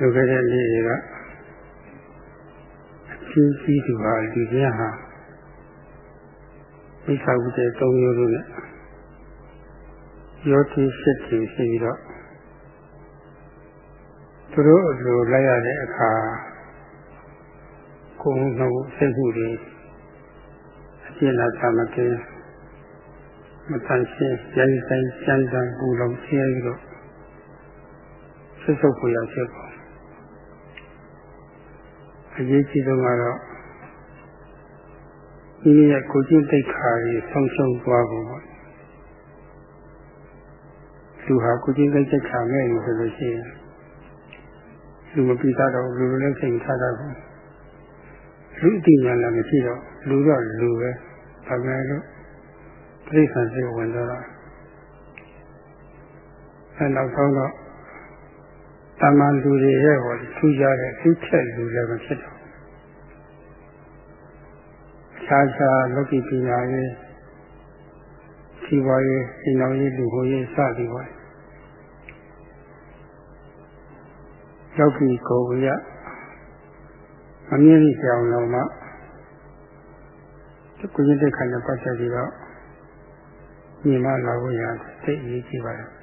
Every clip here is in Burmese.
လူခဲ့တဲ့နေ့တွေကအချင်းကြီးသူဟာလူချင်းဟာမိစ္ဆာဝိတ္တ၃မျိုးလို့နဲ့ရောတိရှစ်တီရှိပြီးတော့သူတို့အလိုလိုက်ရတဲ့အခါကိုယ်နှုတ်စိတ်မှုတွေအပြည့်လာသမကင်းမတန်ရှင်းရိုင်းဆိုင်စမ်းတန်ပူလုံးရှင်းပြီးတော့ဆွဆုပ်ကိုရဖြစ်ပေါ် အရေးကြီးဆုံးကတော့ဒီရဲ့ကိုကျင့်တိတ်ခါကြီးဆုံးရှုံးသွားဖို့ပေါ့လူဟာကိုကျင့်တိတ်ခါမဲ့လို့ဆိုလို့ရှိရင်လူမပြီးသားတော့လူလည်းစိတ်ထားတာဘူးလူအတိညာလည်းမရှိတော့လူတော့လူပဲဒါပေမဲ့လို့ပြိဿံစိတ်ဝင်တော့အဲနောက်ဆုံးတော့ တမန်လူတွေရဲ့ဟောထူးခြားတဲ့သိချက်လူလည်းမဖြစ်တော့ခြားခြားလောကီပညာရေးဒီပွားရေးဒီနောက်ရေးလူကိုရေးစသည်ပါယောဂီကိုဝိယမမြင်ကြအောင်လို့မှကုသတဲ့ခန္ဓာပတ်သက်ပြီးတော့ညီမလာဖို့ရသိအရေးကြီးပါတယ်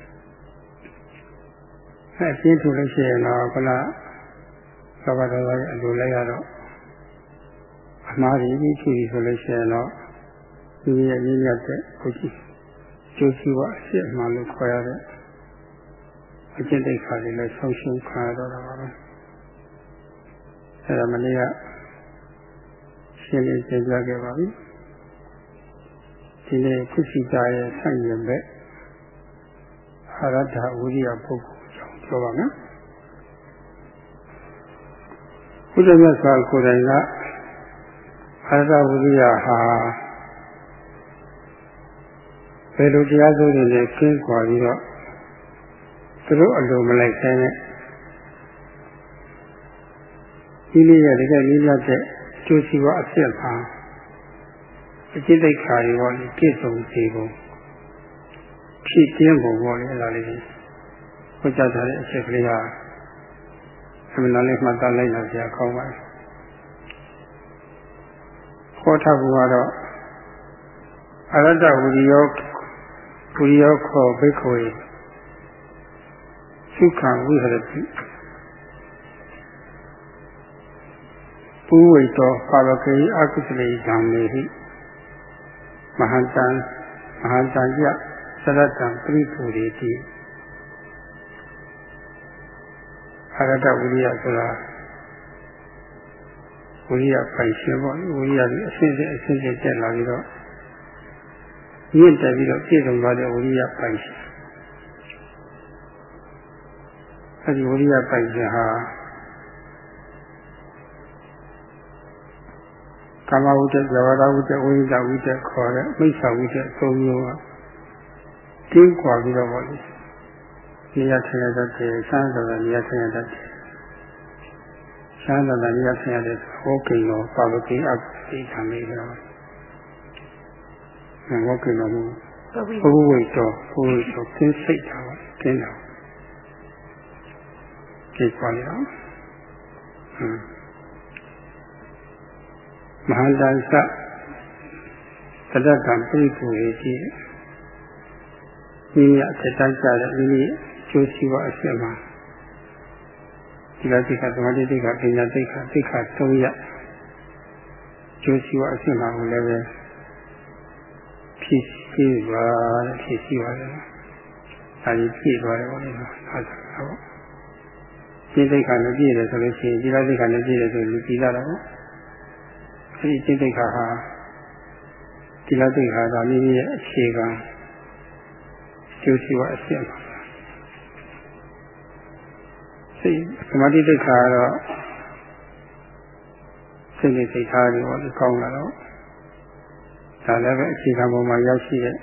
အဲပြင်းထူလို့ရှိရင်တော့ခလားသဘာဝတော်ရဲ့အလိုလိုက်ရတော့အမှားကြီးကြီးဖြစ်ပြီဆိုလို့ရှိရင်တော့ဒီရဲ့ရင်းရတဲ့ကိုကြည့်ကျိုးစီဝအစ်အမှန်လို့ခေါ်ရတဲ့အကျင့်တိတ်ခါလေးလည်းဆုံးရှုံးခံရတော့တာပါပဲအဲဒါမနေ့ကရှင်းလင်းပြပြခဲ့ပါပြီဒီနေ့ခုစီတာရဲ့ဆန့်ကျင်ဘက်အာရဒဝိရိယပုဂ္ဂိုလ် ကြောင့်ပြောပါမယ်ဘုရားမြတ်စွာကိုယ်တိုင်ကအာရဒဝိရိယဟာဘယ်လိုတရားစိုးတွေနဲ့ကျင်းကွာပြီးတော့သူတို့အလိုမလိုက်ဆိုင်နဲ့ဒီလေးရတကယ်လေးရတဲ့ကျိုးစီဝအဖြစ်ပါအจิตတိတ်ခါရောလေပြည့်စုံစေဖို့ဖြစ်ခြင်းပုံပေါ်လေအဲ့ဒါလေး ဟောကြားထားတဲ့အချက်ကလေးဟာအမှန်တရားလေးမှတ်သားလိုက်လို့ဆရာကောင်းပါတယ်ဟောထားဖို့ကတော့အရတ္တဝိရိယောဝိရိယောခောဘိက္ခွေသုခဝိဟရတိပူဝိတောပါဝကေအကုသလေဓမ္မေဟိမဟာတံမဟာတံယသရတံပရိပူရေတိ အရတဝိရိယဆိုတာဝိရိယပိုင်ရှင်ပေါ့ဝိရိယကြီးအစစ်စစ်အစစ်စစ်တက်လာပြီးတော့မြင့်တက်ပြီးတော့ပြည့်စုံသွားတဲ့ဝိရိယပိုင်ရှင်အဲဒီဝိရိယပိုင်ရှင်ဟာကာမဝိတ္တဇဝရဝိတ္တဝိဇ္ဇဝိတ္တခေါ်တဲ့မိစ္ဆာဝိတ္တသုံးမျိုးကတင်းကွာပြီးတော့ပေါ့လေ နေရာထိုင်ရတတ်တယ်ဆန်းတော်နေရာထိုင်ရတတ်တယ်ဆန်းတော်နေရာထိုင်ရတဲ့ဟောကိနောပါဝတိအပိခံလေးတော့ဟောကိနောဘုဝိတောဘုဝိတောသင်စိတ်တာပါကျင်းတာကြည့်ပါရအောင်ဟမ်မဟာတန်သတ္တကံပြိပူရေးကြည့်မိမိအထက်တန်းကြတဲ့မိမိ ကျိုးစီးပွားအစစ်မှာဒီလိုတိကသမာဓိတိကပညာတိကတိကသုံးရကျိုးစီးပွားအစစ်မှာကိုလည်းပဲဖြစ်ရှိပါဖြစ်ရှိပါတယ်အဲဒီပြည့်သွားတယ်ပေါ့လေဟုတ်ပါဘူးစိတ်တိတ်ခါနဲ့ပြည့်တယ်ဆိုလို့ရှိရင်ဒီလိုတိတ်ခါနဲ့ပြည့်တယ်ဆိုရင်ဒီလာတော့အဲဒီစိတ်တိတ်ခါဟာဒီလိုတိတ်ခါကမိမိရဲ့အခြေခံကျိုးစီဝအစစ်ပါ စိတ်သမာဓိတိတ်ခါကတော့စိတ်နဲ့စိတ်ထားတွေပေါ့ဒီကောင်းလာတော့ဒါလည်းပဲအခြေခံပုံမှာရောက်ရှိတဲ့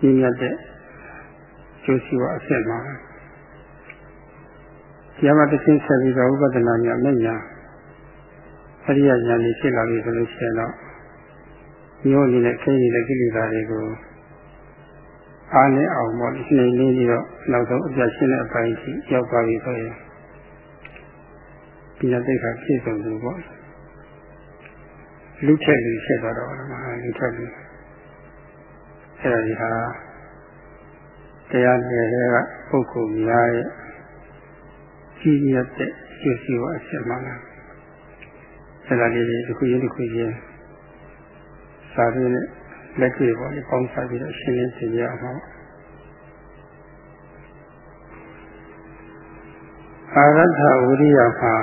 ညီမြတ်တဲ့ကျိုးစီဝအစစ်ပါဒီမှာတစ်ချင်းဆက်ပြီးတော့ဥပဒနာညာမဲ့ညာအရိယညာနေဖြစ်လာပြီဆိုလို့ရှိရင်တော့မျိုးအနေနဲ့ခင်းနေတဲ့ကိလေသာတွေကို အားနဲ့အောင်ပေါ့နှိမ်နေပြီးတော့နောက်ဆုံးအပြတ်ရှင်းတဲ့အပိုင်းကြီးရောက်သွားပြီဆိုရင်ညာသိက္ခာပြည့်စုံသူပေါ့လူထက်လူဖြစ်သွားတော့မှာလူထက်လူအဲ့ဒါဒီဟာတရားနယ်တွေကပုဂ္ဂိုလ်များရဲ့ကြီးရတဲ့ကျိုးစီဝအဖြစ်မှလားအဲ့ဒါလေးတစ်ခုချင်းတစ်ခုချင်းစာရင်းနဲ့ လက်တွေ့ပေါ့လေပေါင်းစားပြီးတော့ရှင်းလင်းသင်ရအောင်ပါအာရထဝိရိယမှာ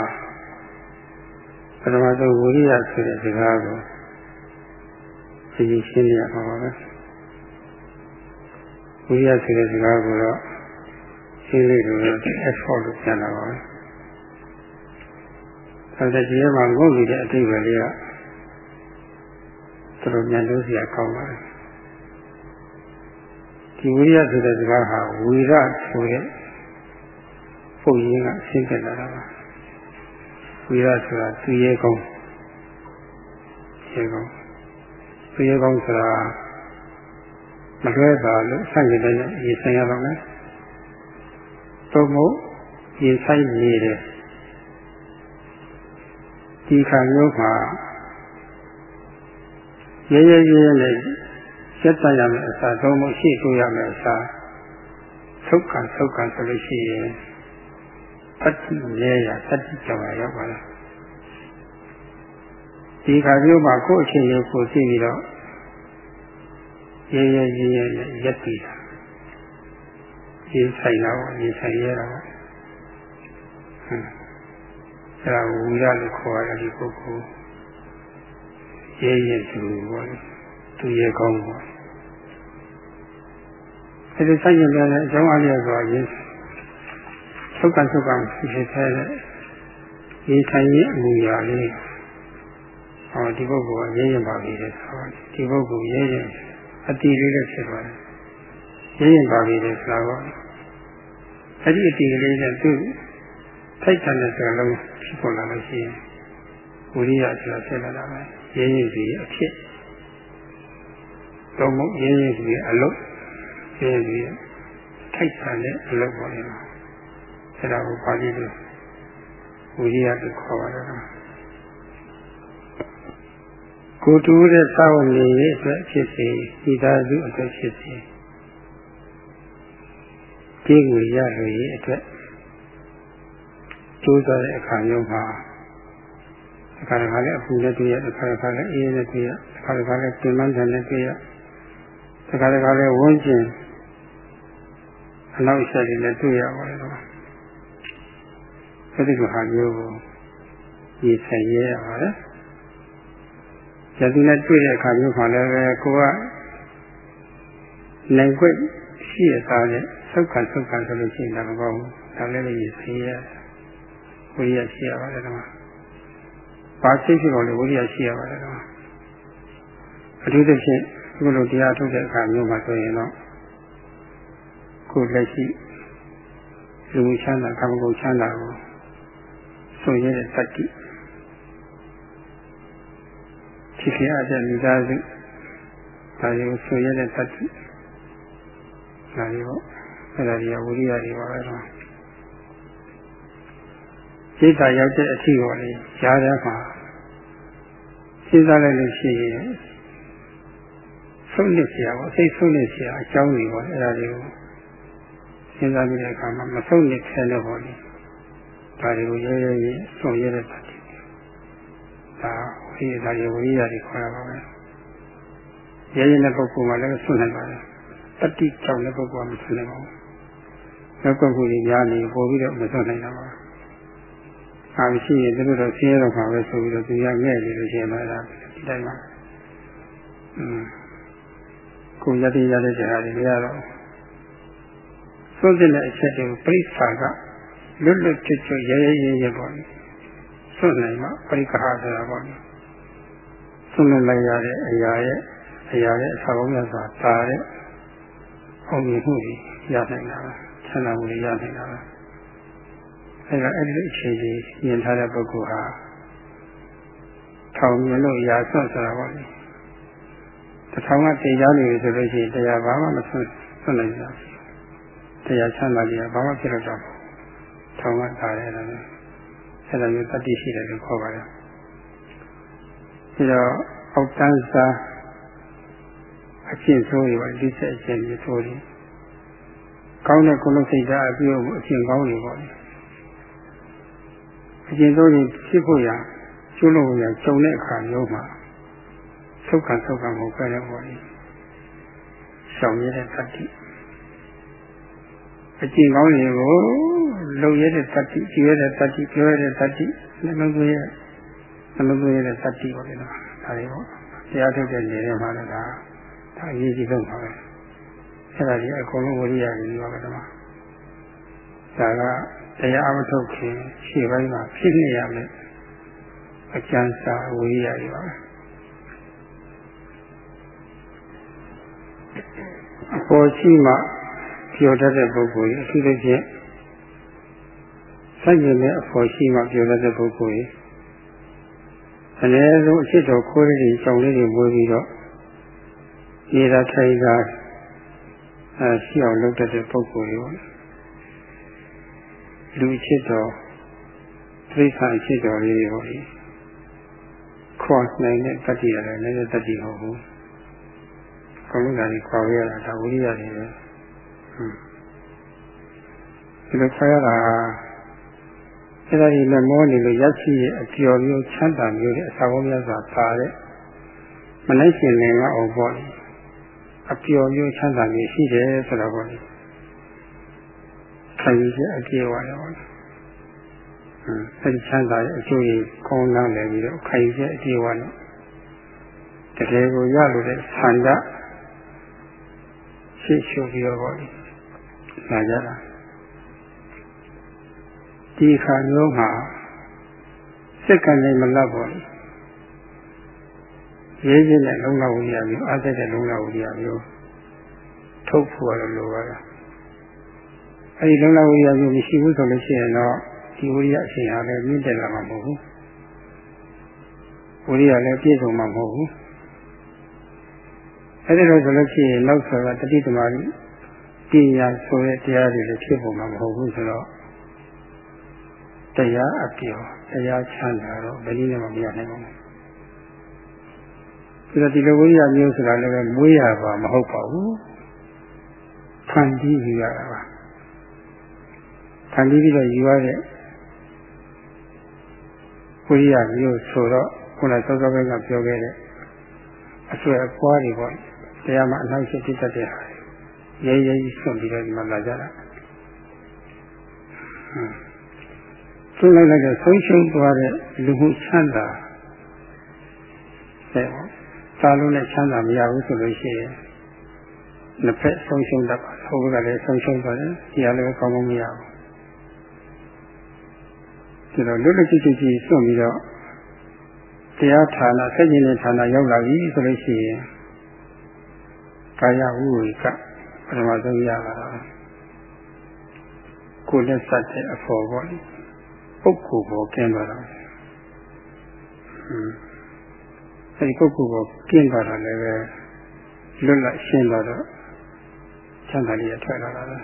ပထမဆုံးဝိရိယဆိုတဲ့စကားကိုသိရှင်းရအောင်ပါပဲဝိရိယဆိုတဲ့စကားကိုတော့ရှင်းလေးလို့ effort လို့ပြန်လာပါပဲဒါတဲ့ဒီမှာငုတ်နေတဲ့အတိတ်ပဲလေးက တော်တော်မြန်လို့စရာကောင်းပါတယ်ဒီဝိရိယဆိုတဲ့စကားဟာဝီရဆိုတဲ့ပုံရင်းကရှင်းပြလာတာပါဝိရဆိုတာသူရဲကောင်းရဲကောင်းသူရဲကောင်းဆိုတာမလွဲပါလို့ဆန့်ကျင်တဲ့ရေဆိုင်ရတော့မယ်သို့မဟုတ်ရေဆိုင်နေတယ်ဒီခါမျိုးမှာ ရဲရဲရဲရဲနဲ့ဆက်တတ်ရမယ်အစားသို့မဟုတ်ရှိကိုရမယ်အစားသုတ်ကံသုတ်ကံဆိုလို့ရှိရင်တတိရဲရတတိကြောင့်ရောက်ပါလားဒီခါမျိုးမှာကိုယ့်အချင်းလေးကိုသိပြီးတော့ရဲရဲရဲရဲနဲ့ရက်တည်တာရေးဆိုင်တော့ရေးဆိုင်ရတာပေါ့ဟမ်အဲဒါဝူရလို့ခေါ်ရတဲ့ဒီပုဂ္ဂိုလ် ရဲရဲသူပေါ့သူရဲကောင်းပေါ့အဲဒီဆိုင်ရတဲ့အကြောင်းအရာဆိုရင်သုတ်ကံသုတ်ကံဖြစ်ခဲ့တဲ့ရေးဆိုင်ရအမူအရာလေးဟောဒီပုဂ္ဂိုလ်ကရဲရင်ပါပြီလေဆိုဒီပုဂ္ဂိုလ်ရဲရင်အတီလေးလည်းဖြစ်သွားတယ်ရဲရင်ပါပြီလေဆိုတော့အဲ့ဒီအတီလေးနဲ့သူ့ထိုက်တန်တဲ့စကားလုံးဖြစ်ပေါ်လာလို့ရှိရင်ဝိရိယဆိုတာဖြစ်လာတာပဲ ရဲရင်စီအဖြစ်တော့မဟုတ်ရဲရင်စီအလုပ်ရဲရင်စီထိုက်တန်တဲ့အလုပ်ပေါ်နေတာအဲ့ဒါကိုပါဠိလိုဝိရိယလို့ခေါ်ပါတယ်ကိုတူတဲ့စာဝန်နေရဲ့အတွက်ဖြစ်စေဤသားစုအတွက်ဖြစ်စေဒီကိုရလို့ရဲ့အတွက်ကျိုးစားတဲ့အခါမျိုးမှာ အခါတစ်ခါလည်းအပူနဲ့တွေ့ရအခါတစ်ခါလည်းအေးနဲ့တွေ့ရအခါတစ်ခါလည်းပြင်ပန်းတယ်နဲ့တွေ့ရအခါတစ်ခါလည်းဝန်းကျင်အနောက်ဆက်တွေနဲ့တွေ့ရပါတယ်ကွာအဲဒီလိုဟာမျိုးကိုရည်ဆိုင်ရရပါတယ်ယတိနဲ့တွေ့တဲ့အခါမျိုးမှာလည်းကိုကနိုင်ခွင့်ရှိရသားနဲ့သုတ်ခံသုတ်ခံဆိုလို့ရှိရင်တော့မကောင်းဘူးဒါလည်းလည်းရည်ဆိုင်ရဝိရိယရှိရပါတယ်ကွာ ဘာစိတ်ဖြစ်ပေါ်လို့ဝိရိယရှိရပါတယ်ကွာအထူးသဖြင့်ခုလိုတရားထုတ်တဲ့အခါမျိုးမှာဆိုရင်တော့ကိုယ်လက်ရှိလူချမ်းသာကာမဂုဏ်ချမ်းသာကိုဆိုရတဲ့တတ္တိဖြစ်ခဲ့အတဲ့မိသားစုဒါတွေကိုဆိုရတဲ့တတ္တိဒါတွေပေါ့အဲ့ဒါတွေကဝိရိယတွေပါပဲတော့စိတ်ဓာတ်ရောက်တဲ့အထိပေါ်လေရားတဲ့မှာ စဉ်းစားလိုက်လို့ရှိရင်ဆုံးနေเสียပေါ့စိတ်ဆုံးနေเสียအကြောင်းတွေပေါ့အဲ့ဒါတွေကိုစဉ်းစားပြီးတဲ့အခါမှာမဆုံးနေခဲလို့ပေါ့လေဒါတွေကိုရဲရဲရဲဆုံးရတဲ့တတ်တယ်ဒါဝိရိယဒါတွေဝိရိယတွေခေါ်ရပါပဲရဲရဲတဲ့ပုဂ္ဂိုလ်မှလည်းဆုံးနိုင်ပါတယ်တတိကြောင့်လည်းပုဂ္ဂိုလ်ကမဆုံးနိုင်ပါဘူးနောက်ပုဂ္ဂိုလ်ကြီးများနေပို့ပြီးတော့မဆုံးနိုင်တာပါ အာရှိရင်သူတို့တော့ဆင်းရဲတော့မှာပဲဆိုပြီးတော့သူရငဲ့နေလို့ရှိရင်တော့ဒါဒီတိုင်းပါอืมကိုရတဲ့ရတဲ့ကြာတွေမရတော့သွန်တဲ့အချက်တွေကိုပြိဿာကလွတ်လွတ်ချွတ်ချွတ်ရဲရဲရဲရဲပေါ့လေသွန်နိုင်မှပရိက္ခဟာဆိုတာပေါ့လေသွန်လိုက်ရတဲ့အရာရဲ့အရာရဲ့အစာပေါင်းများစွာတာတဲ့အောင်မြင်မှုတွေရနိုင်တာပဲချမ်းသာမှုတွေရနိုင်တာပဲ အဲဒါအဲ့ဒီအခြေကြီးမြင်ထားတဲ့ပုဂ္ဂိုလ်ဟာထောင်မြင်လို့ရာဆွတ်ဆိုတာပေါ့လေတထောင်ကတရားနေဆိုလို့ရှိရင်တရားဘာမှမဆွတ်ဆွတ်နိုင်ဘူးတရားချမ်းသာကြဘာမှဖြစ်တော့တော့ထောင်ကတားတယ်လည်းအဲအဲ့ဒါမျိုးတတိရှိတယ်လို့ခေါ်ပါတယ်ပြီးတော့အောက်တန်းစားအကျင့်ဆိုးတွေပါဒီဆက်အကျင့်တွေဆိုးတွေကောင်းတဲ့ကုလစိတ်ဓာတ်အပြုအမူအကျင့်ကောင်းတွေပေါ့ အကျင့်ဆိုးတွေဖြစ်ဖို့ရကျွလို့ရကြုံတဲ့အခါမျိုးမှာသုတ်ခံသုတ်ခံကိုပဲတဲ့ပေါ့လေရှောင်ရတဲ့တတိအကျင့်ကောင်းတွေကိုလုံရတဲ့တတိကြည့်ရတဲ့တတိပြောရတဲ့တတိနှလုံးသွင်းရနှလုံးသွင်းရတဲ့တတိပေါ့လေနော်ဒါတွေပေါ့တရားထုတ်တဲ့နေရာမှာလည်းဒါဒါအရေးကြီးဆုံးပါပဲအဲ့ဒါကြီးအကုန်လုံးဝိရိယကြီးပါပဲဓမ္မဒါက တရားအမထုတ်ခင်ရှေ့ပိုင်းမှာဖြစ်နေရမယ်အကျဉ်းစာဝိရိယကြီးပါပဲအပေါ်ရှိမှပြောတတ်တဲ့ပုဂ္ဂိုလ်ကြီးအထူးသဖြင့်စိုက်ကျင်တဲ့အဖို့ရှိမှပြောတတ်တဲ့ပုဂ္ဂိုလ်ကြီးအနည်းဆုံးအဖြစ်တော်ခိုးလေးတွေကြောင်လေးတွေမွေးပြီးတော့နေတာထိုင်တာအဲရှိအောင်လုပ်တတ်တဲ့ပုဂ္ဂိုလ်တွေ လူချစ်တော်သိက္ခာချစ်တော်လေးတွေဟောဒီခေါ်နိုင်တဲ့တတိရတယ်လည်းတတိဟုတ်ဘူးကောင်းတာကြီးခေါ်ရတာဒါဝိရိယတွေပဲဒီလိုခေါ်ရတာအဲ့ဒါကြီးလည်းမောနေလို့ရရှိရဲ့အကျော်မျိုးချမ်းသာမျိုးတွေအစာပေါင်းများစွာပါတဲ့မနိုင်ရှင်လင်ကအောင်ပေါ့လေအပျော်မျိုးချမ်းသာမျိုးရှိတယ်ဆိုတော့ပေါ့ လေခံယူချက်အပြည့်ဝတယ်ပေါ့လေအဲဒီချမ်းသာရဲ့အကျိုးကြီးကောင်းလာတယ်ပြီးတော့ခံယူချက်အပြည့်ဝတယ်တကယ်ကိုရလို့တဲ့ဆန္ဒရှိရှုပြီးတော့ပေါ့လေလာကြတာဒီခါမျိုးမှာစိတ်ကနေမလတ်ပါဘူးရေးခြင်းနဲ့လုံလောက်ဝိရိယမျိုးအားသက်တဲ့လုံလောက်ဝိရိယမျိုးထုတ်ဖို့ရလို့ပါလား အဲဒီလုံလောက်ဝိရိယမျိုးမရှိဘူးဆိုလို့ရှိရင်တော့ဒီဝိရိယအရှင်ဟာလည်းမြင့်တက်လာမှာမဟုတ်ဘူးဝိရိယလည်းပြည့်စုံမှာမဟုတ်ဘူးအဲဒီလိုဆိုလို့ရှိရင်နောက်ဆိုတော့တတိသမารပညာဆိုတဲ့တရားတွေလည်းဖြစ်ပေါ်မှာမဟုတ်ဘူးဆိုတော့တရားအပြော်တရားချမ်းသာတော့ဘယ်နည်းနဲ့မှမရနိုင်ပါဘူးဒီတော့ဒီလိုဝိရိယမျိုးဆိုတာလည်းမွေးရပါမဟုတ်ပါဘူးခံပြီးယူရတာပါ ခံပြီးပြီးတော့ယူရတဲ့ဝိရိယမျိုးဆိုတော့ခုနစောစောကပြောခဲ့တဲ့အဆွဲအပွားတွေပေါ့တရားမှာအနှောက်အယှက်ဖြစ်တတ်တဲ့ဟာရဲရဲကြီးဆွန့်ပြီးတော့ဒီမှာလာကြတာဆွန့်လိုက်လိုက်တော့ဆုံးရှုံးသွားတဲ့လူမှုချမ်းသာတဲ့စာလုံးနဲ့ချမ်းသာမရဘူးဆိုလို့ရှိရင်နှစ်ဖက်ဆုံးရှုံးတတ်ပါဟိုဘက်ကလည်းဆုံးရှုံးသွားတယ်ဒီကလည်းကောင်းကောင်းမရဘူး ဒီတော့လွတ်လွတ်ကြည့်ကြည့်စွန့်ပြီးတော့တရားဌာနဆက်ကျင်တဲ့ဌာနရောက်လာပြီဆိုလို့ရှိရင်ကာယဝိဝေကပထမဆုံးရလာတာကိုယ်လက်ဆက်တဲ့အဖို့ပေါ့လေပုဂ္ဂိုလ်ပေါ်ကျင်းသွားတာအဲဒီပုဂ္ဂိုလ်ပေါ်ကျင်းသွားတာလည်းပဲလွတ်လပ်ရှင်းသွားတော့ချမ်းသာလေးရထွက်လာတာလား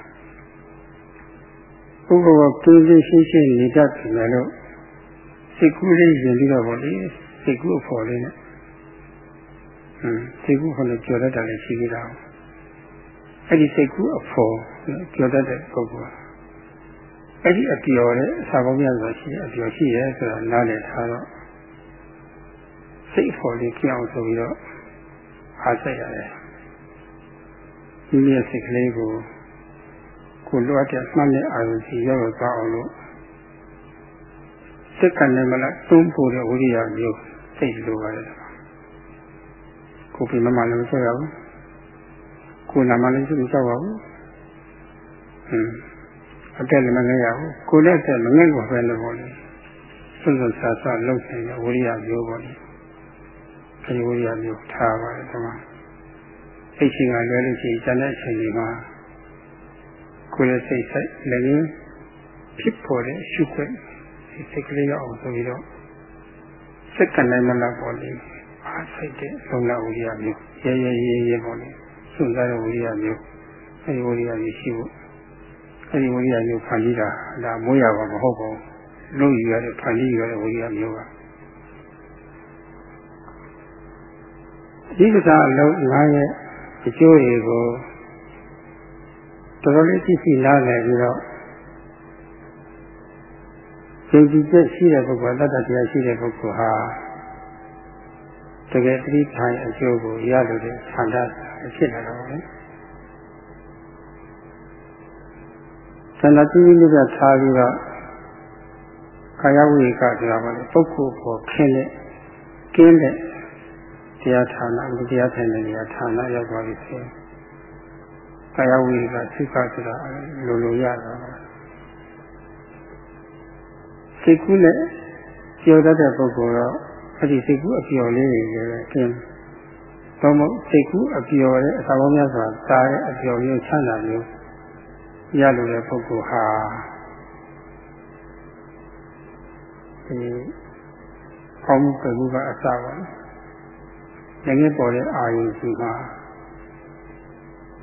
ပုဂ္ဂိုလ်ကပြင်းပြင်းရှင်းရှင်းနေတတ်တယ်လို့စိတ်ကူးလေးရင်ပြီးတော့ပေါ့လေစိတ်ကူးအဖို့လေးနဲ့ဟွန်းစိတ်ကူးခေါ်လို့ကြော်တတ်တာလည်းရှိသေးတာအဲ့ဒီစိတ်ကူးအဖို့ကြော်တတ်တဲ့ပုဂ္ဂိုလ်အဲ့ဒီအပြော်နဲ့အစာပေါင်းများစွာရှိတယ်အပြော်ရှိရဲဆိုတာနားလည်ထားတော့စိတ်ဖို့လေးကြောက်ဆိုပြီးတော့အားဆက်ရတယ်ဒီနေ့စိတ်ကလေးကို ကိုလွတ်တဲ့မှတ်တဲ့အာရုံစီရောက်သွားအောင်လို့စိတ်ကနေမလားသုံးဖို့တဲ့ဝိရိယမျိုးစိတ်လိုပါတယ်ကိုပြမမလည်းမဆက်ရဘူးကိုနာမလည်းမဆက်ပါဘူးဟွန်းအတက်လည်းမငဲရဘူးကိုလည်းတက်မငဲ့ကိုပဲလို့ပေါ့လေစွန့်စွန့်ဆာဆာလှုပ်နေတဲ့ဝိရိယမျိုးပေါ့လေအဲဒီဝိရိယမျိုးထားပါတယ်ဒီမှာစိတ်ရှင်ကလွယ်လို့ရှိရင်ကျန်တဲ့အချိန်တွေမှာ ကိုယ်ရဲ့စိတ်ဆိုင်လည်းဖြစ်ပေါ်တဲ့ရှုခွင့်စိတ်ကလေးရအောင်ဆိုပြီးတော့စက္ကန့်တိုင်းမလားပေါ့လေအားစိတ်တဲ့လုံလဝိရိယမျိုးရဲရဲရဲရဲပေါ့လေစွန့်စားတဲ့ဝိရိယမျိုးအဲဒီဝိရိယမျိုးရှိဖို့အဲဒီဝိရိယမျိုးဖန်ပြီးတာဒါမွေးရပါမဟုတ်ပါဘူးလုံးယူရတဲ့ဖန်တီးရတဲ့ဝိရိယမျိုးပါဒီကစားအလုံးငါးရဲ့အကျိုးတွေကို တော်တော်လေးသိသိနားလည်ပြီးတော့ယုံကြည်ချက်ရှိတဲ့ပုဂ္ဂိုလ်တတ္တတရားရှိတဲ့ပုဂ္ဂိုလ်ဟာတကယ်သတိထားအကျိုးကိုရလို့တဲ့ဆန္ဒဖြစ်လာတော့လေဆန္ဒကြည့်ပြီးလို့ထားပြီးတော့ကာယဝိကဆိုတာပါလေပုဂ္ဂိုလ်ကိုခင်းတဲ့ကင်းတဲ့တရားဌာနတရားထိုင်တဲ့နေရာဌာနရောက်သွားပြီဆိုရင် ကာယဝိကစိတ်ကဆိုတာလိုလိုရတာစိတ်ကူးနဲ့ကြော်တတ်တဲ့ပုဂ္ဂိုလ်တော့အဲ့ဒီစိတ်ကူးအပျော်လေးတွေလည်းကျင်းတော့မစိတ်ကူးအပျော်တဲ့အစာပေါင်းများစွာတားတဲ့အပျော်မျိုးချမ်းသာမျိုးရလို့တဲ့ပုဂ္ဂိုလ်ဟာဒီကောင်းမှုကမှုကအစပါငငယ်ပေါ်တဲ့အာယုရှိမှာ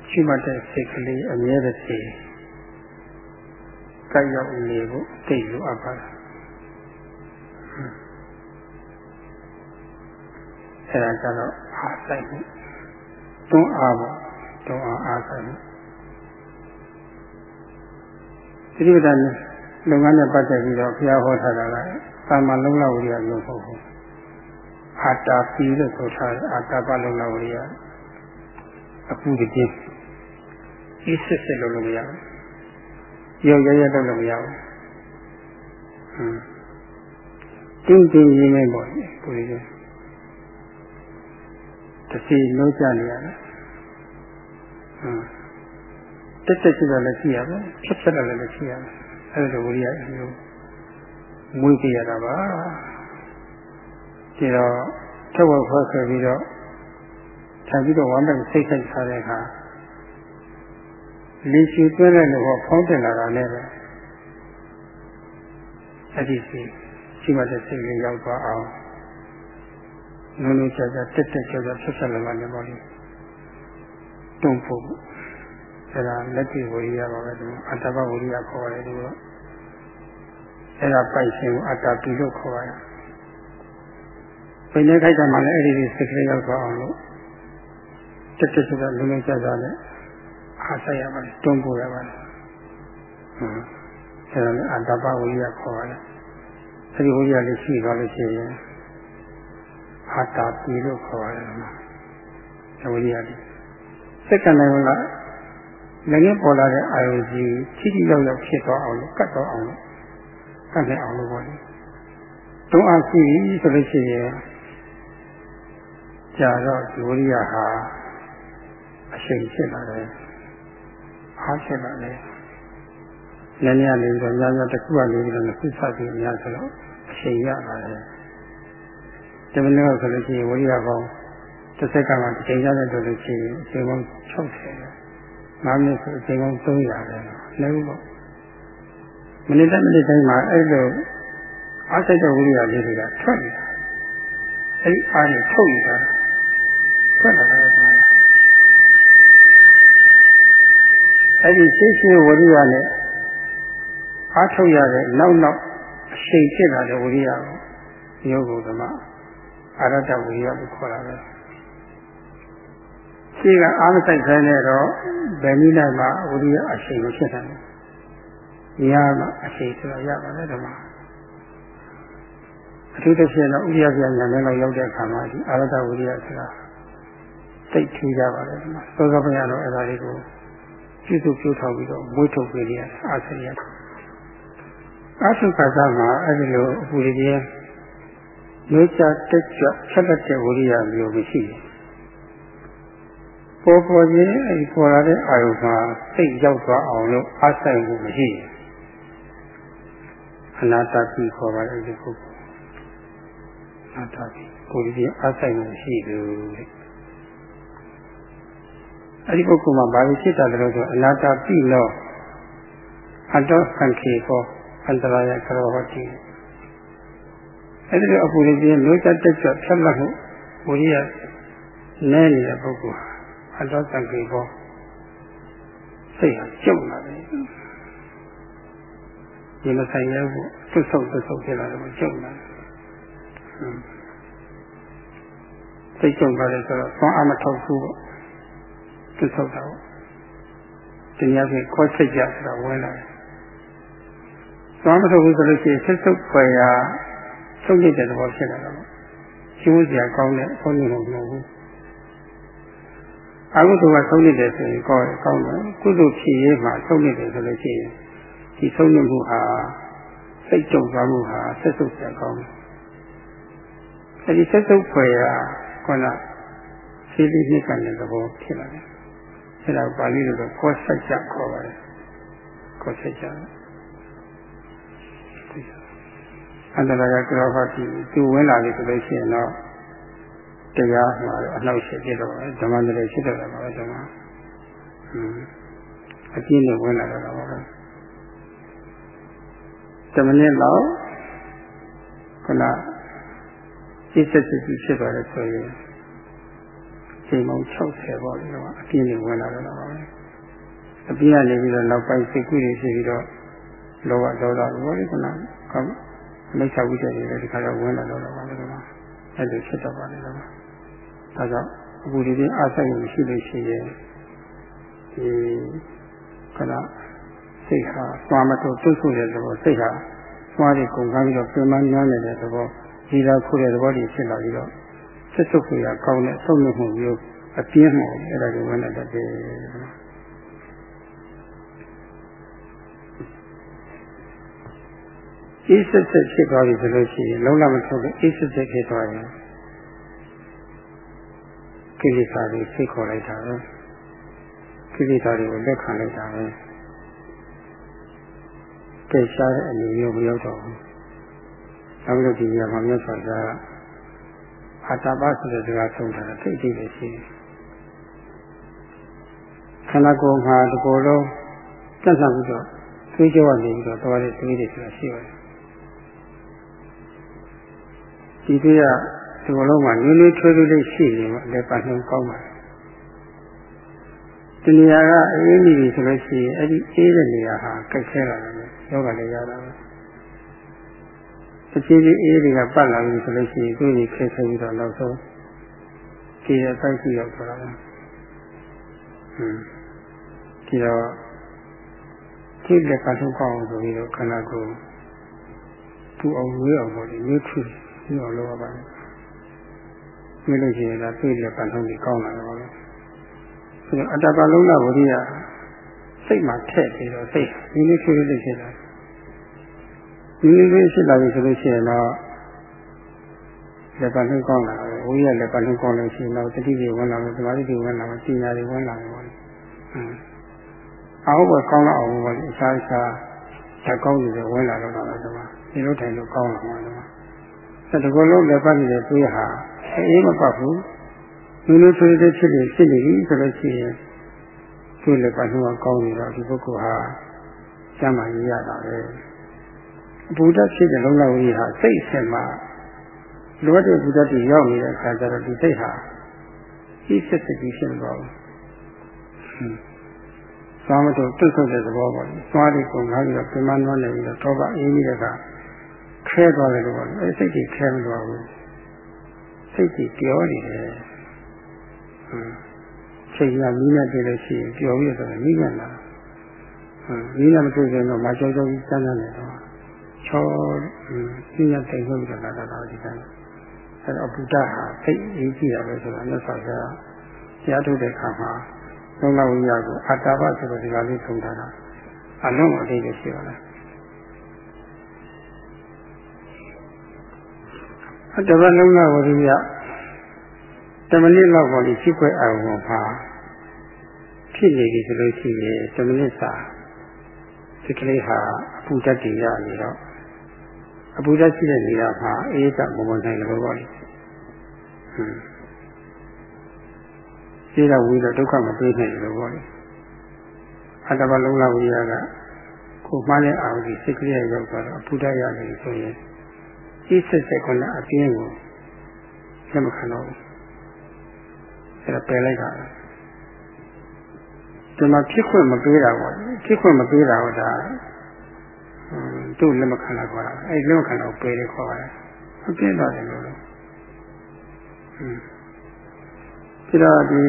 ရှိမှတ်တဲ့စိတ်ကလေးအမြဲတည်းကြိုက်ရောက်နေဖို့သိလိုအပ်ပါတယ်အဲဒါကြတော့အားဆိုင်မှုတွန်းအားပေါ့တွန်းအားအားဆိုင်မှုသတိပဋ္ဌာန်လုပ်ငန်းနဲ့ပတ်သက်ပြီးတော့ဘုရားဟောထားတာကသာမန်လုံးလောက်ဝိရိယလို့မဟုတ်ဘူးအာတာပီလို့ဆိုထားတယ်အာတာပလုံးလောက်ဝိရိယအခုဒီပြင်း ဒီစစ်စစ်လို့လို့မရဘူးရုပ်ရရတော့လို့မရဘူးဟမ်တင်းတင်းရင်းနေပေါ့ကိုယ်ကြီးတစီလုံးကြနေရတယ်ဟမ်တက်တက်ကြည့်တော့လည်းကြည့်ရမယ်ဖြတ်ဖြတ်တော့လည်းကြည့်ရမယ်အဲ့ဒါဝိရိယအမျိုးမွေးကြရတာပါဒီတော့ထက်ဝက်ဖွဲ့ခဲ့ပြီးတော့ထိုင်ပြီးတော့ဝမ်းပိုက်စိတ်ဆိုင်ထားတဲ့အခါ လင်းရှည်တွဲတဲ့လူကဖောင်းတင်လာတာနဲ့ပဲအဲ့ဒီစီရှိမှတဲ့စိတ်လေးရောက်သွားအောင်လုံးလုံးချာချာတက်တက်ချာချာဆက်ဆက်လာလာနေပါလိမ့်တုံ့ဖို့အဲ့ဒါလက်ကြည့်ဝိရိယပါပဲဒီအတ္တပဝိရိယခေါ်ရတယ်ဒီလိုအဲ့ဒါပိုက်ရှင်ကိုအတ္တပိလို့ခေါ်ရတယ်ပိနေခိုက်တာမှလည်းအဲ့ဒီစိတ်ကလေးရောက်သွားအောင်လို့တက်တက်ချာချာလုံးလုံးချာချာနဲ့ အားဆက်ရပါတယ်တွန်းပို့ရပါတယ်ဟွန်းအဲ့ဒါလည်းအတ္တပဝိရိယခေါ်ရတယ်အဲ့ဒီဝိရိယလေးရှိသွားလို့ရှိရင်အာတာပီလို့ခေါ်ရတယ်နော်။ဝိရိယလေးစက္ကန့်တိုင်းကလည်းပေါ်လာတဲ့အာယုကြီးထိထိရောက်ရောက်ဖြစ်သွားအောင်လို့ကတ်သွားအောင်လို့ကတ်နိုင်အောင်လို့ပေါ့လေ။တုံးအားရှိဆိုလို့ရှိရင်ကြာတော့ဒီဝိရိယဟာအရှိန်ဖြစ်လာတယ်။ အားဖြစ်လာတယ်။နည်းနည်းလေးတော့ညညတစ်ခုကနေပြီးတော့နှစ်ခုစပြီးအများဆိုတော့အရှိန်ရလာတယ်။တမန်တော်ဆိုလို့ရှိရင်ဝိရိယပေါင်းတစ်စက္ကန့်မှာတစ်ချိန်ရတဲ့ဆိုလို့ရှိရင်အချိန်ပေါင်း60ပဲ။၅မိနစ်ဆိုအချိန်ပေါင်း300ပဲ။လည်းပေါ့။မိနစ်တစ်မိနစ်တိုင်းမှာအဲ့လိုအားစိတ်တဲ့ဝိရိယလေးတွေကထွက်နေတာ။အဲ့ဒီအားတွေထုတ်နေတာထွက်လာတ ယ်ကွာ။အဲ့ဒီရှိရှိဝိရိယနဲ့အားထုတ်ရတဲ့နောက်နောက်အရှိန်ဖြစ်လာတဲ့ဝိရိယကိုယောဂုဓမ္မအာရတဝိရိယကိုခေါ်တာပဲရှိကအားမဆိုင်ခိုင်းတဲ့တော့ဗယ်နည်းလိုက်မှာဝိရိယအရှိန်ကိုဖြစ်တယ်။ညာမှာအရှိန်ဆိုတာရပါတယ်ဓမ္မအထူးသဖြင့်တော့ဥရိယပြညာနဲ့တော့ရောက်တဲ့အခါမှာဒီအာရတဝိရိယဆိုတာသိထူးကြပါတယ်ဓမ္မသောကပညာတော့အဲ့ဒါလေးကို ပြုစုပြုထောက်ပြီးတော့မွေးထုတ်ပေးရအာသရိယအာသုခါသမှာအဲ့ဒီလိုအပူလေးကြီးမျိုးချတက်ကြွဆက်လက်တဲ့ဝိရိယမျိုးမရှိဘူးပေါ်ပေါ်ချင်းအဲဒီပေါ်လာတဲ့အာယုမှာစိတ်ရောက်သွားအောင်လို့အားဆိုင်မှုမရှိဘူးအနာတတိခေါ်ပါတယ်ဒီပုဂ္ဂိုလ်အနာတတိကိုယ်ကြီးအားဆိုင်မှုရှိဘူးတဲ့ အဲဒီပုဂ္ဂိုလ်မှာဘာလို့ဖြစ်တာလဲဆိုအနာတတိလောအတောသံခေဟောအန္တရာယကရောဟောတိအဲဒီလိုအပူလေးချင်းလိုချတက်ကြွဖြတ်မှတ်မှုဝိရိယနဲနေတဲ့ပုဂ္ဂိုလ်ဟာအတောသံခေဘောစိတ်ဟာကျုပ်လာတယ်ဒီမဆိုင်ရဘူးသွတ်ဆုပ်သွတ်ဆုပ်ဖြစ်လာတယ်ကျုံလာစိတ်ကြုံပါတယ်ဆိုတော့သွန်အမထုတ်ဘူးပေါ့ သွတ်ဆုပ်တာပေါ့ဒီနေ့ကခေါ်စိတ်ကြဆိုတာဝင်လာတယ်သွန်မထုတ်ဘူးဆိုလို့ရှိရင်ဆက်ဆုပ်ဖွယ်ရာဆုံးနေတဲ့သဘောဖြစ်လာတော့ရှင်းစရာကောင်းတဲ့အဆုံးနေလို့မဟုတ်ဘူးအကုသိုလ်ကဆုံးနေတယ်ဆိုရင်ကောင်းကောင်းတယ်ကုသိုလ်ဖြစ်ရေးမှာဆုံးနေတယ်ဆိုလို့ရှိရင်ဒီဆုံးနေမှုဟာစိတ်ကြုံသွားမှုဟာဆက်ဆုပ်ကြကောင်းတယ်အဲဒီဆက်ဆုပ်ဖွယ်ရာခုနစီလီနှစ်ကနေသဘောဖြစ်လာတယ် အဲဒါပါဠိလိုတော့ခေါ်ဆက်ကြခေါ်ပါတယ်ခေါ်ဆက်ကြအန္တရာကကြောဟတိသူဝင်လာပြီဆိုလို့ရှိရင်တော့တရားမှာအနှောက်အယှက်ဖြစ်တော့ဓမ္မတည်းဖြစ်တော့တာပါပဲဓမ္မอืมအပြင်းနဲ့ဝင်လာတော့တာပါပဲတမနစ်လောက်ခဏစိတ်ဆက်စစ်ဖြစ်သွားတယ်ဆိုရင် ချိန်ပေါင်း60ပေါ့လေတော့အပြင်းနဲ့ဝင်လာတော့တာပါပဲအပြင်းကနေပြီးတော့နောက်ပိုင်းစိတ်ကူးတွေဖြစ်ပြီးတော့လောဘဒေါသဘောလေခဏကောင်းမိစ္ဆာဝိတ္တတွေလည်းဒီခါတော့ဝင်လာတော့တာပါလေတော့အဲ့လိုဖြစ်တော့ပါလေတော့ဒါကြောင့်အခုဒီပြင်အားဆိုင်မှုရှိလို့ရှိရင်ဒီခဏစိတ်ဟာသွားမတော့တွတ်ဆိုတဲ့သဘောစိတ်ဟာသွားပြီးကုန်ကားပြီးတော့ပြန်မနှောင်းနေတဲ့သဘောဒီလာခုတဲ့သဘောတွေဖြစ်လာပြီးတော့ စစ်စုပ်ခွေရကောင်းတဲ့ဆုံးမှုမျိုးအပြင်းမှုအဲ့ဒါကိုဝင်နေတတ်တယ်အေးစစ်စစ်ဖြစ်သွားပြီဆိုလို့ရှိရင်လုံးဝမထုတ်လို့အေးစစ်စစ်ဖြစ်သွားရင်ကိလေသာတွေစိတ်ခေါ်လိုက်တာပဲကိလေသာတွေကိုလက်ခံလိုက်တာပဲတည်ရှားတဲ့အနေမျိုးမရောက်တော့ဘူးနောက်လို့ဒီနေရာမှာမြတ်စွာဘုရား အာတာပဆိုတဲ့စကားသုံးတာသိသိပဲရှိတယ်ခန္ဓာကိုယ်မှာဒီကိုယ်လုံးပြတ်ဆံပြီးတော့သွေးကြောကနေပြီးတော့သွားတဲ့သွေးတွေဆိုတာရှိပါတယ်ဒီသွေးကဒီလိုလုံးမှာနည်းနည်းထွေးထွေးလေးရှိနေမှလည်းပတ်နှုံကောင်းပါတယ်ဒီနေရာကအေးနေပြီဆိုလို့ရှိရင်အဲ့ဒီအေးတဲ့နေရာဟာကြိုက်ခဲလာတယ်ယောဂလည်းရတာပဲ အခြေကြီးအေးတွေကပတ်လာပြီဆိုလို့ရှိရင်သူ့ကြီးခဲခဲပြီးတော့နောက်ဆုံးကြည်ရပိုက်ကြည့်ရောက်သွားတာပဲဟွန်းဒီတော့ကြည့်တဲ့ပတ်ထုကောင်းဆိုပြီးတော့ခန္ဓာကိုယ်သူ့အောင်ဝေးအောင်ပေါ့ဒီမျိုးထူပြီးအောင်လုပ်ရပါတယ်မြင်လို့ရှိရင်ဒါသိတဲ့ပန်ထုံးကြီးကောင်းလာတယ်ပေါ့လေ။ဆိုတော့အတ္တပလုံးလာဝရိယစိတ်မှာထည့်ပြီးတော့စိတ်ဒီလိုဖြစ်လို့ဖြစ်လာ။ ဒီလိုလေးဖြစ်လာပြီဆိုလို့ရှိရင်တော့လက်ပန်ထုံးကောင်းလာတယ်။ဝရိယလက်ပန်ထုံးကောင်းလို့ရှိရင်တော့တတိတွေဝင်လာမယ်၊သမာဓိတွေဝင်လာမယ်၊ပညာတွေဝင်လာမယ်ပေါ့လေ။အင်းအောက်ဘကောင်းလာအောင်ပေါ့လေ။အခြားအခြားဓာတ်ကောင်းတွေဝင်လာတော့တာပဲဒီမှာ။ဒီလိုထိုင်လို့ကောင်းလာမှာဒီမှာ။အဲဒါကလုံးလက်ပတ်နေတဲ့သွေးဟာအေးမပတ်ဘူးလူလူဆွေးတဲ့ဖြစ်နေဖြစ်နေပြီဆိုလို့ရှိရင်သူ့လည်းပတ်နှောကောင်းနေတော့ဒီပုဂ္ဂိုလ်ဟာကျမ်းမာရေးရတာပဲ ဘုဒ္ဓဖြစ်တဲ့လုံးလောက်ကြီးဟာစိတ်ဆင်မှာလောတဲ့ဘုဒ္ဓတိရောက်နေတဲ့အခါကျတော့ဒီစိတ်ဟာဤစစ်စစ်ကြီးဖြစ်သွားဘူးသွားမတော့တွတ်ဆုပ်တဲ့သဘောပေါ့။သွားပြီးကုန်ကားပြီးတော့ပြန်မနှောနေပြီးတော့တော့ကအေးကြီးတဲ့ကခဲသွားတယ်လို့ပေါ့။အဲစိတ်ကြီးခဲမသွားဘူး။စိတ်ကြီးပြောနေတယ်ဟမ်ချိန်ကမီးနဲ့တည်းလို့ရှိရင်ပြောပြီးတော့မီးနဲ့လာဟမ်မီးနဲ့မတွေ့ရင်တော့မကြောက်ကြောက်ကြီးစမ်းနေတယ်တော့ ချောဟမ်ပြင်းရတိတ်ဆုံးပြီးတော့လာတာဒီကနေ့အဲတော့ဘုဒ္ဓဟာသိအကြီးတာပဲဆိုတာမြတ်စွာဘုရားကြားထုတ်တဲ့အခါမှာသုံးလဝိညာဉ်ကိုအတ္တပဆိုတဲ့ဒီကလေးသုံးထားတာအလုံးအသေးလေးရှိပါလားအတ္တပလုံးလဝရိယတမနစ်လောက်ပေါ်ပြီးရှိခွဲအောင်ပါဖြစ်နေပြီဆိုလို့ရှိရင်တမနစ်စာဒီကလေးဟာအပူဓာတ်တွေရနေတော့ အပူဓာတ်ရှိတဲ့နေရာမှာအေးကမဝင်နိုင်လို့ပေါ့လေဟွန်းဒီတော့ဝီတော့ဒုက္ခမပေးနိုင်လို့ပေါ့လေအတ္တပလုံးလဝရိယကကိုမှားတဲ့အာဟုစိတ်ကလေးရောက်သွားတော့အပူဓာတ်ရနေဆိုရင်ဤဆက်ဆက်ကုနာအပြင်းကိုလက်မခံတော့ဘူးအဲ့ဒါပယ်လိုက်တာဒီမှာဖြစ်ခွင့်မပေးတာပေါ့ဖြစ်ခွင့်မပေးတာဟောဒါဟ သူ့လက်မခံလာခေါ်တာအဲ့လက်မခံတော့ပယ်တယ်ခေါ်ပါတယ်အပြင်းသွားတယ်လို့လို့ပြီးတော့ဒီ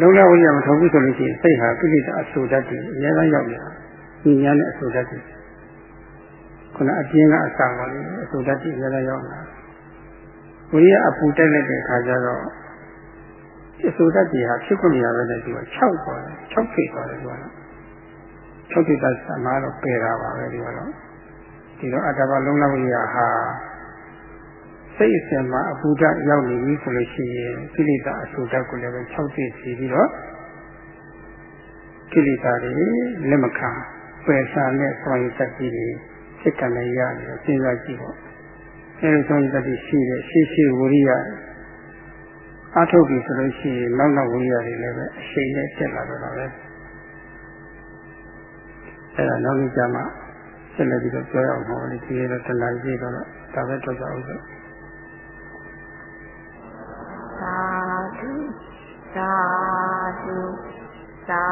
လုံလဝိရိယမထောက်ဘူးဆိုလို့ရှိရင်စိတ်ဟာပိဋကအဆူတတ်တယ်အများကြီးရောက်နေတာညီညာနဲ့အဆူတတ်တယ်ခုနအပြင်းကအစာပါလေအဆူတတ်တယ်အများကြီးရောက်နေတာဝိရိယအပူတက်လိုက်တဲ့အခါကျတော့အဆူတတ်တယ်ဟာဖြစ်ခွင့်မရဘဲနဲ့ဒီက6ပေါ်တယ်6ဖိတ်သွားတယ်ဒီကတော့ 6ဖိတ်တာစမားတော့ပယ်တာပါပဲဒီကတော့ဒီတော့အတ္တဘလုံးလဝိရိယဟာစိတ်အစဉ်မှာအပူဓာတ်ရောက်နေပြီဆိုလို့ရှိရင်ကိလေသာအဆူဓာတ်ကိုလည်းပဲ6သိစီပြီးတော့ကိလေသာတွေလက်မခံပယ်ရှားနဲ့ဆောင်ရည်တက်ပြီးစိတ်ကလည်းရတယ်စဉ်းစားကြည့်ပေါ့အဲဒီဆောင်ရည်တက်ပြီးရှိတဲ့ရှိရှိဝိရိယအထုတ်ပြီဆိုလို့ရှိရင်နောက်နောက်ဝိရိယတွေလည်းပဲအရှိန်နဲ့တက်လာတော့တာပဲ အဲ့ဒါနောက်နေ့ကျမှဆက်လက်ပြီးတော့ပြောရအောင်ပါလေဒီလိုတလာရေးတော့ဒါပဲတော့ကြအောင်ဆိုသာဓုသာဓုသာ